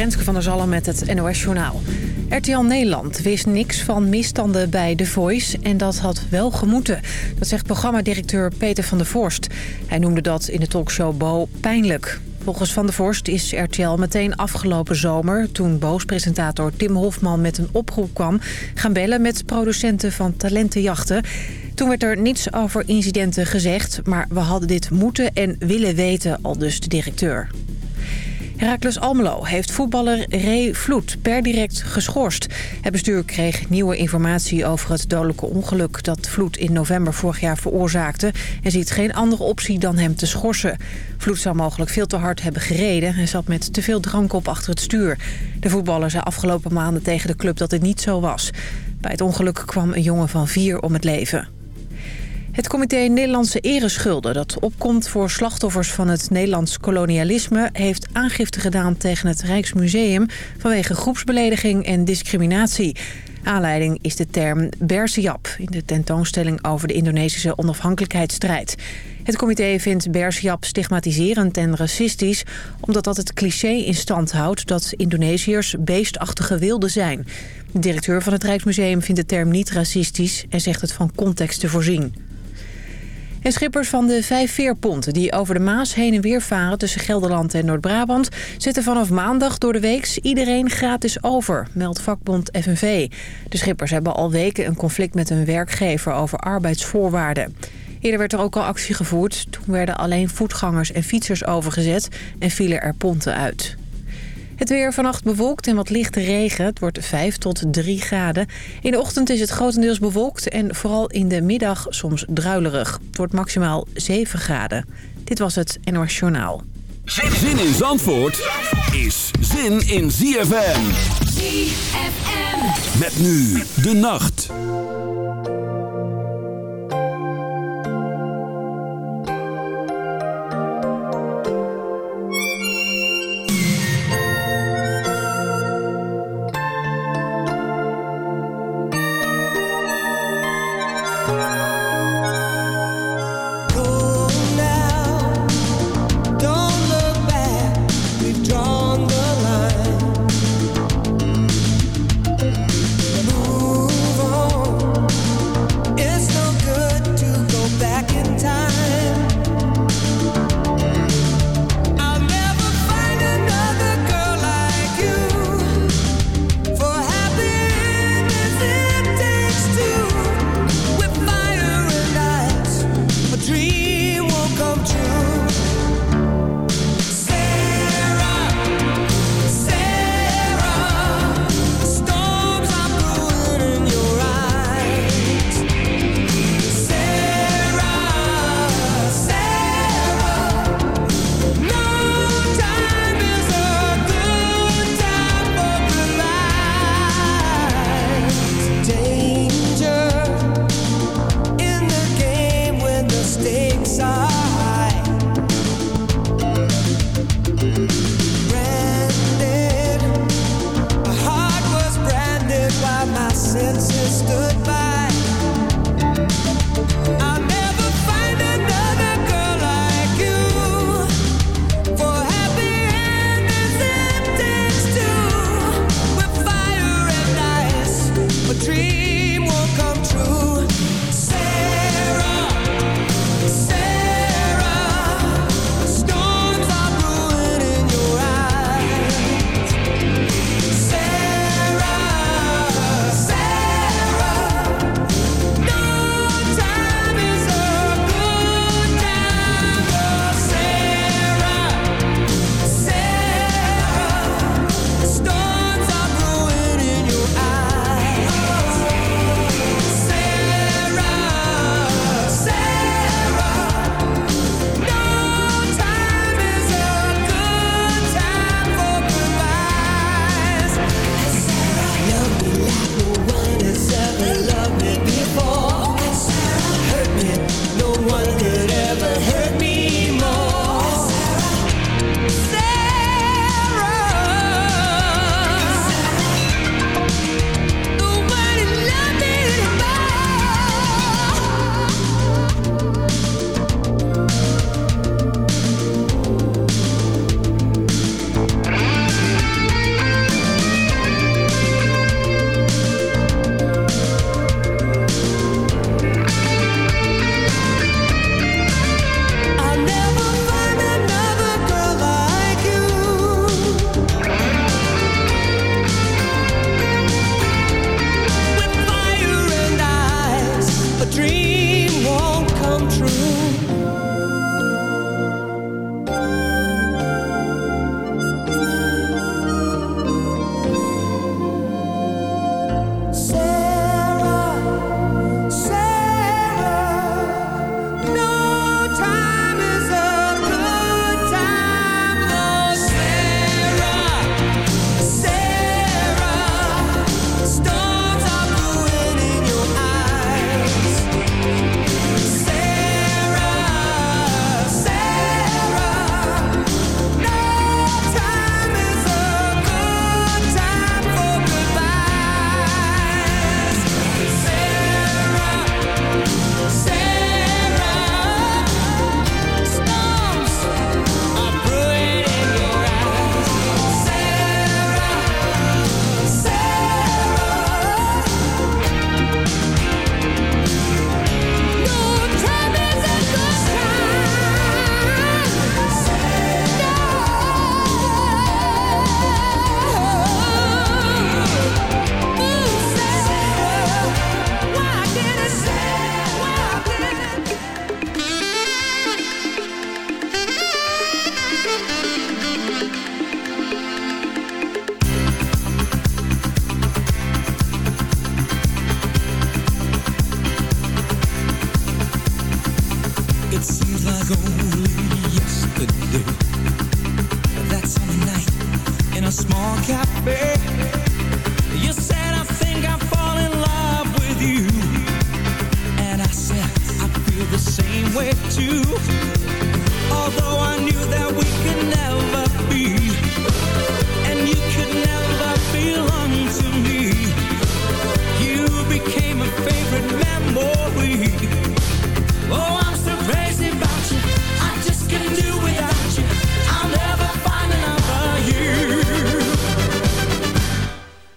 Renske van der Zalm met het NOS Journaal. RTL Nederland wist niks van misstanden bij The Voice en dat had wel gemoeten. Dat zegt programmadirecteur Peter van der Vorst. Hij noemde dat in de talkshow Bo pijnlijk. Volgens Van der Vorst is RTL meteen afgelopen zomer... toen Boos-presentator Tim Hofman met een oproep kwam... gaan bellen met producenten van talentenjachten. Toen werd er niets over incidenten gezegd... maar we hadden dit moeten en willen weten, al dus de directeur. Heracles Almelo heeft voetballer Ray Vloed per direct geschorst. Het bestuur kreeg nieuwe informatie over het dodelijke ongeluk... dat Vloed in november vorig jaar veroorzaakte... en ziet geen andere optie dan hem te schorsen. Vloed zou mogelijk veel te hard hebben gereden... en zat met te veel drank op achter het stuur. De voetballer zei afgelopen maanden tegen de club dat het niet zo was. Bij het ongeluk kwam een jongen van vier om het leven. Het comité Nederlandse Ereschulden, dat opkomt voor slachtoffers van het Nederlands kolonialisme... heeft aangifte gedaan tegen het Rijksmuseum vanwege groepsbelediging en discriminatie. Aanleiding is de term Bersiap in de tentoonstelling over de Indonesische onafhankelijkheidsstrijd. Het comité vindt Bersiap stigmatiserend en racistisch... omdat dat het cliché in stand houdt dat Indonesiërs beestachtige wilden zijn. De directeur van het Rijksmuseum vindt de term niet racistisch... en zegt het van context te voorzien. En schippers van de vijf veerponten die over de Maas heen en weer varen tussen Gelderland en Noord-Brabant... zetten vanaf maandag door de week iedereen gratis over, meldt vakbond FNV. De schippers hebben al weken een conflict met hun werkgever over arbeidsvoorwaarden. Eerder werd er ook al actie gevoerd. Toen werden alleen voetgangers en fietsers overgezet en vielen er ponten uit. Het weer vannacht bewolkt en wat lichte regen. Het wordt 5 tot 3 graden. In de ochtend is het grotendeels bewolkt en vooral in de middag soms druilerig. Het wordt maximaal 7 graden. Dit was het NOS Journaal. Zin in Zandvoort is zin in ZFM. ZFM. Met nu de nacht.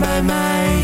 my mind.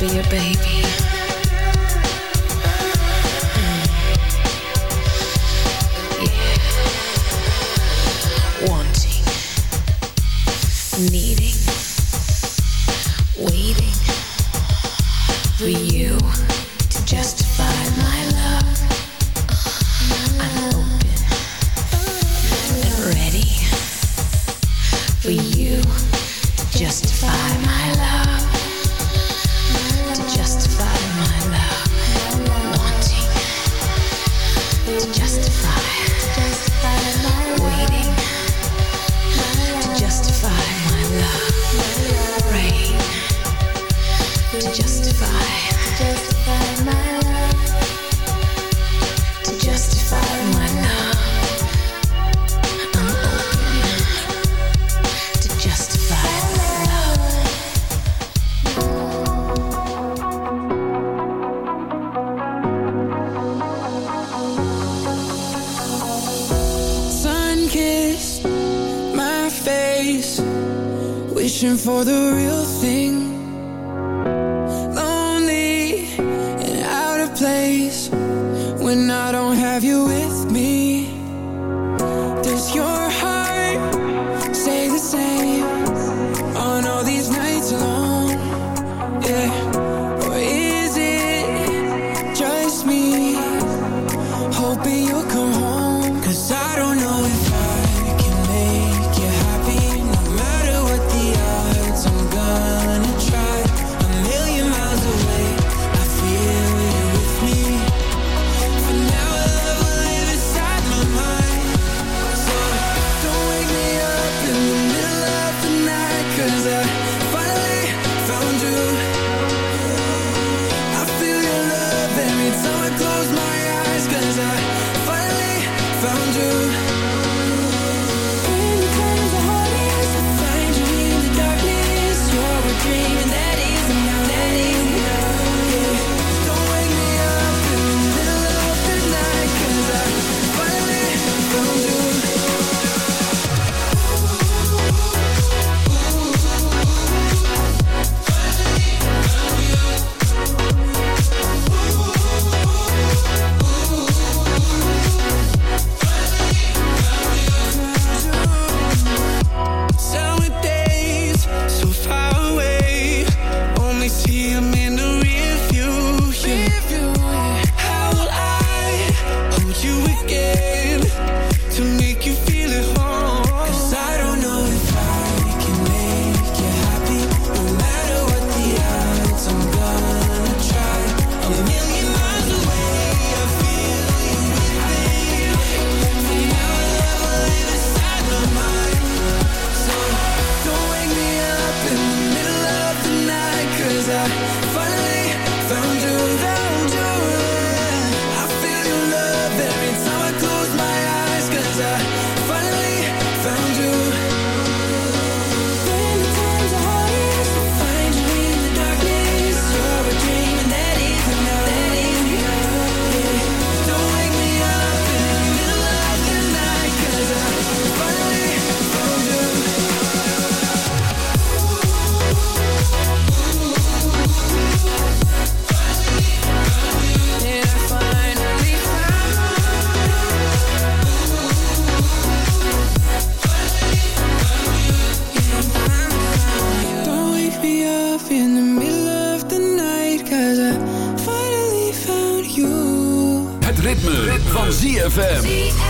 gonna try ZFM.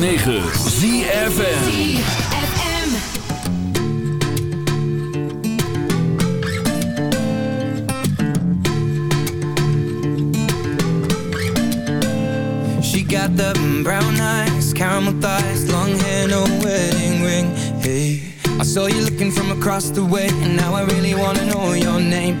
106.9 ZFN Got the brown eyes, caramel thighs, long hair, no wedding ring. Hey, I saw you looking from across the way, and now I really wanna know your name.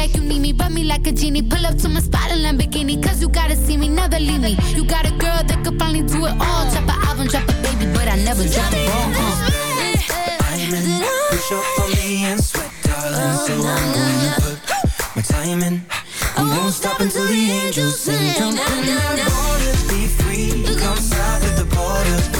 like you need me, rub me like a genie. Pull up to my spot in Lamborghini, cause you gotta see me, never leave me. You got a girl that could finally do it all. Drop an album, drop a baby, but I never drop. Uh. I'm in. Push up on me and sweat, darling. So I'm gonna put my time in. I won't stop until the angels sing. Jump in that water, be free. Come south of the border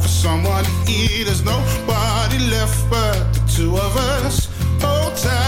for someone to eat. There's nobody left but the two of us. Hold tight.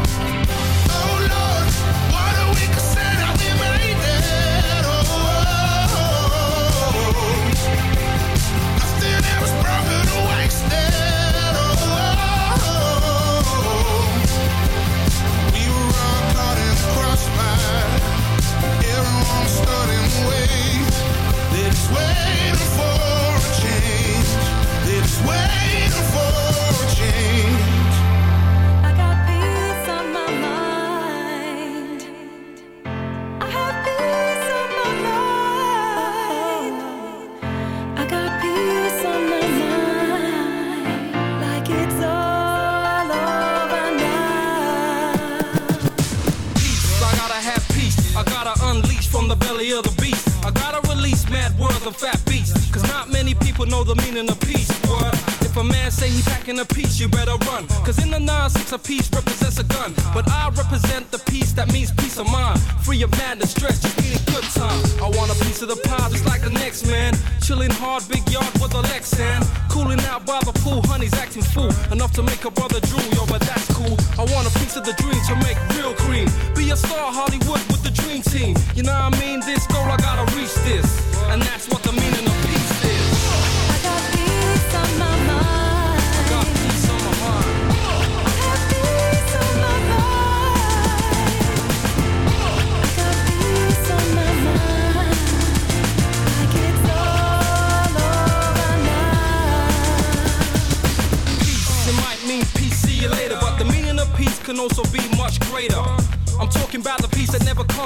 six piece represents a gun. But I represent the peace that means peace of mind. Free of madness, stress, just need a good time. I want a piece of the pie just like the next man. Chilling hard, big yard with a Lexan. Cooling out by the pool, honey's acting fool. Enough to make a brother drool, yo, but that's cool. I want a piece of the dream to make real cream. Be a star, Hollywood